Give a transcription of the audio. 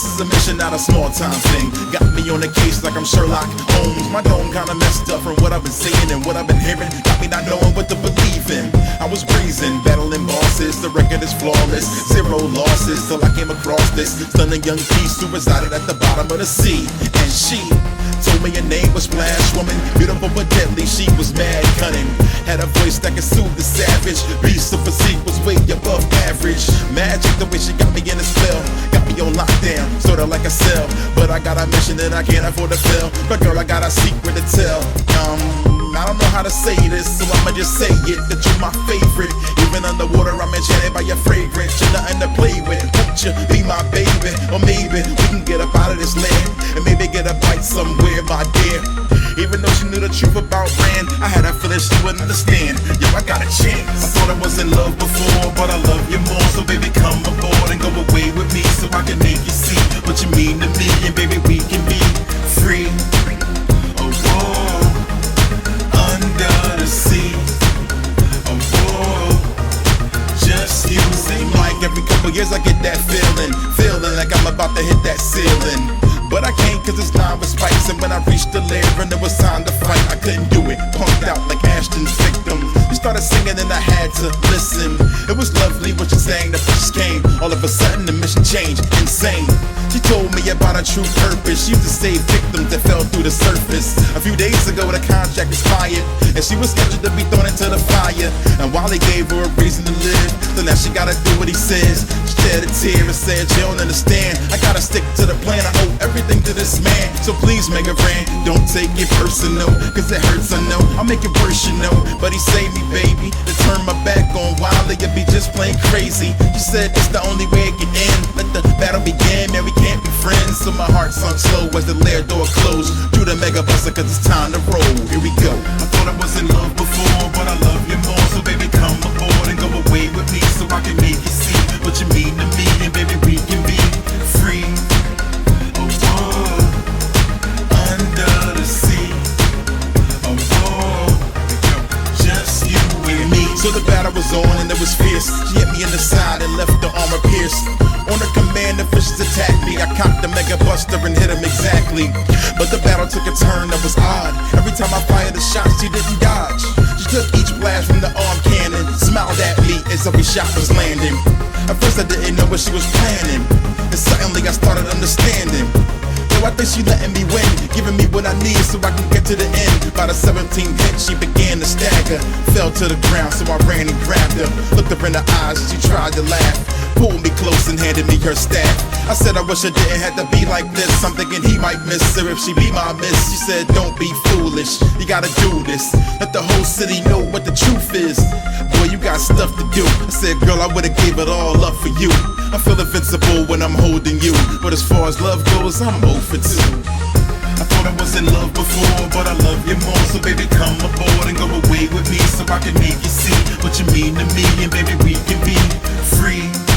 This is a mission, not a small time thing. Got me on the case like I'm Sherlock Holmes. My dome kinda messed up from what I've been seeing and what I've been hearing. Got me not knowing what to believe in. I was breezing, battling bosses. The record is flawless. Zero losses till I came across this stunning young piece who resided at the bottom of the sea. And she Told me her name was Splash Woman, beautiful but deadly. She was mad cunning. Had a voice that could soothe the savage. Beast of physique was way above average. Magic the way she got me in a spell. Got me on lockdown, sorta like a cell. But I got a mission that I can't afford to fail. But girl, I got a secret to tell. Um, I don't know how to say this, so I'ma just say it that you're my favorite. Even underwater, I'm enchanted by your fragrance. You're nothing to play with. Won't you be my baby? Or maybe we can get up out of this land and maybe get a bite somewhere, my dear. Even though she knew the truth about Rand, I had a feeling she wouldn't understand. Yo, I got a chance. I thought I was in love before, but I love you more. So baby, come aboard and go away with me, so I can make couple years I get that feeling, feeling like I'm about to hit that ceiling. But I can't cause it's lined with spikes And when I reached the lair and it was time to fight. I couldn't do it, punked out like Ashton's victim. You started singing and I had to listen. It was lovely what you sang, the first came. All of a sudden the mission changed, insane. She told me about her true purpose. She used to save victims that fell through the surface. A few days ago the contract expired And she was scheduled to be thrown into the fire. And while they gave her a reason to live So now she gotta do what he says. She shed a tear and said she don't understand. I gotta stick to the plan, I owe everything to this man. So please make a friend, don't take it personal Cause it hurts, I know, I'll make it worse, you know. But he saved me, baby, to turn my back on Wily You'd be just plain crazy. She said it's the only way it can end. Let the battle begin, man, we can't be friends. So my heart sunk slow as the lair door closed. Through the mega buster cause it's time to roll. Here we go. I thought I was in love before, but I love you more was fierce. She hit me in the side and left the armor pierced. On her command, the fishes attacked me. I cocked the mega buster and hit him exactly. But the battle took a turn that was odd. Every time I fired a shot, she didn't dodge. She took each blast from the arm cannon, smiled at me as every shot was landing. At first I didn't know what she was planning, and suddenly I started understanding. Yo, I think she letting me win, giving me what I need so I can get to the end. By the 17th hit, she began to stagger, fell to the ground, so I ran and grabbed her. Looked her in the eyes, she tried to laugh, pulled me close and handed me her staff. I said I wish I didn't have to be like this. I'm thinking he might miss her if she be my miss. She said, Don't be foolish, you gotta do this. Let the whole city know what the truth is. Boy, you got stuff to do. I said, Girl, I would've gave it all up for you. I feel invincible when I'm holding you, but as far as love goes, I'm over two. I thought I was in love before, but I love you more. So baby, come aboard and go away with me so I can make you see what you mean to me. And baby, we can be free.